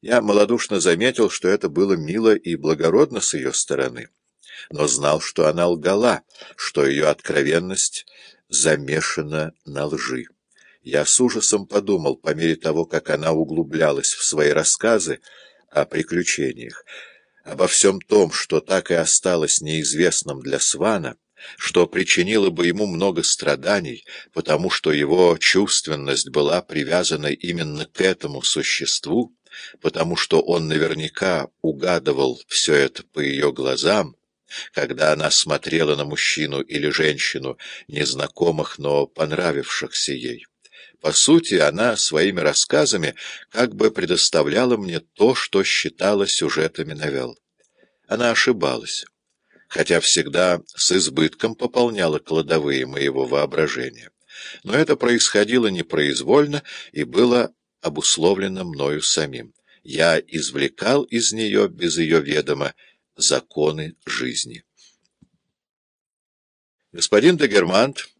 Я малодушно заметил, что это было мило и благородно с ее стороны, но знал, что она лгала, что ее откровенность замешана на лжи. Я с ужасом подумал, по мере того, как она углублялась в свои рассказы о приключениях, обо всем том, что так и осталось неизвестным для Свана, что причинило бы ему много страданий, потому что его чувственность была привязана именно к этому существу, потому что он наверняка угадывал все это по ее глазам, когда она смотрела на мужчину или женщину, незнакомых, но понравившихся ей. По сути, она своими рассказами как бы предоставляла мне то, что считала сюжетами новелл. Она ошибалась, хотя всегда с избытком пополняла кладовые моего воображения. Но это происходило непроизвольно и было обусловлено мною самим. Я извлекал из нее, без ее ведома, законы жизни. Господин де Германт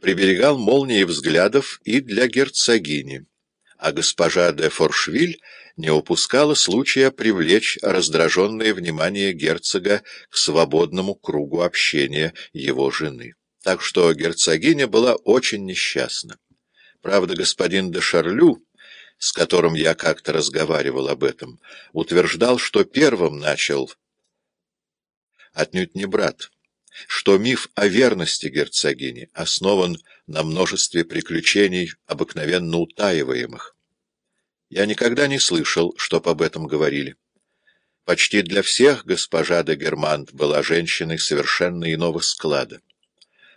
приберегал молнии взглядов и для герцогини, а госпожа де Форшвиль не упускала случая привлечь раздраженное внимание герцога к свободному кругу общения его жены. Так что герцогиня была очень несчастна. Правда, господин де Шарлю, с которым я как-то разговаривал об этом, утверждал, что первым начал отнюдь не брат что миф о верности герцогини основан на множестве приключений, обыкновенно утаиваемых. Я никогда не слышал, чтоб об этом говорили. Почти для всех госпожа де Германт была женщиной совершенно иного склада.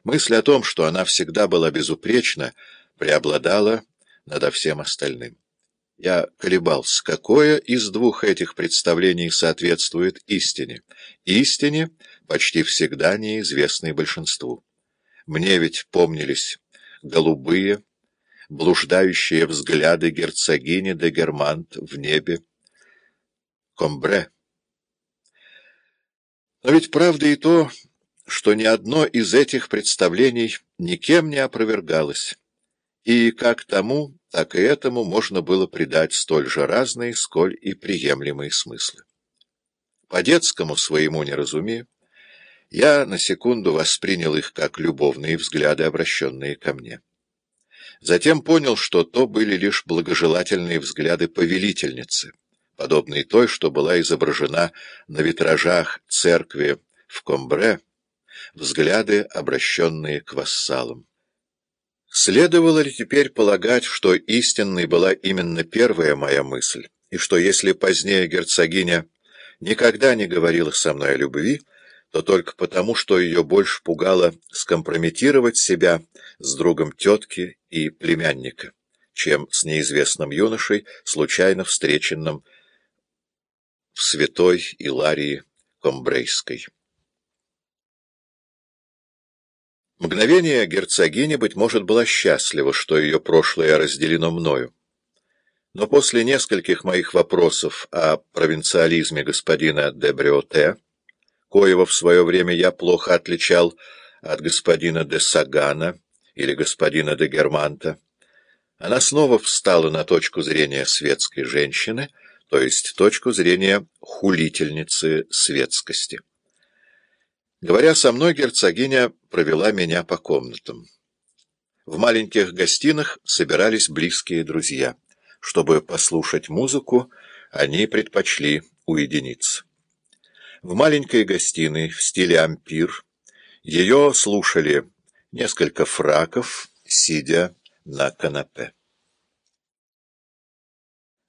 Мысль о том, что она всегда была безупречна, преобладала надо всем остальным. Я колебался, какое из двух этих представлений соответствует истине. Истине, почти всегда неизвестной большинству. Мне ведь помнились голубые, блуждающие взгляды герцогини де Германт в небе. Комбре. Но ведь правда и то, что ни одно из этих представлений никем не опровергалось, и как тому, так и этому можно было придать столь же разные, сколь и приемлемые смыслы. По детскому своему неразумию я на секунду воспринял их как любовные взгляды, обращенные ко мне. Затем понял, что то были лишь благожелательные взгляды повелительницы, подобные той, что была изображена на витражах церкви в Комбре, взгляды, обращенные к вассалам. Следовало ли теперь полагать, что истинной была именно первая моя мысль, и что если позднее герцогиня никогда не говорила со мной о любви, то только потому, что ее больше пугало скомпрометировать себя с другом тетки и племянника, чем с неизвестным юношей, случайно встреченным в святой Иларии Комбрейской. Мгновение герцогини, быть может, была счастлива, что ее прошлое разделено мною. Но после нескольких моих вопросов о провинциализме господина де Бриоте, коего в свое время я плохо отличал от господина де Сагана или господина де Германта, она снова встала на точку зрения светской женщины, то есть точку зрения хулительницы светскости. Говоря со мной, герцогиня провела меня по комнатам. В маленьких гостинах собирались близкие друзья. Чтобы послушать музыку, они предпочли уединиться. В маленькой гостиной в стиле ампир ее слушали несколько фраков, сидя на канапе.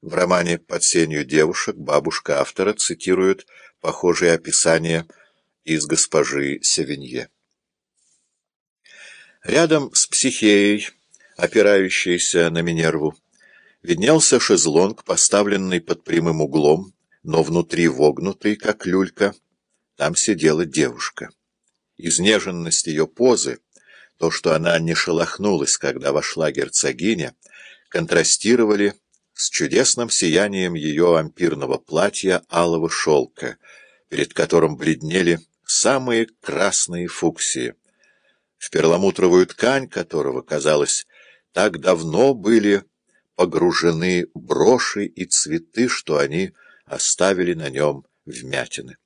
В романе «Под сенью девушек» бабушка автора цитирует похожие описания из госпожи Севинье. Рядом с психеей, опирающейся на Минерву, виднелся шезлонг, поставленный под прямым углом, но внутри вогнутый, как люлька. Там сидела девушка. Изнеженность ее позы, то, что она не шелохнулась, когда вошла герцогиня, контрастировали с чудесным сиянием ее ампирного платья алого шелка, перед которым бледнели самые красные фуксии, в перламутровую ткань которого, казалось, так давно были погружены броши и цветы, что они оставили на нем вмятины.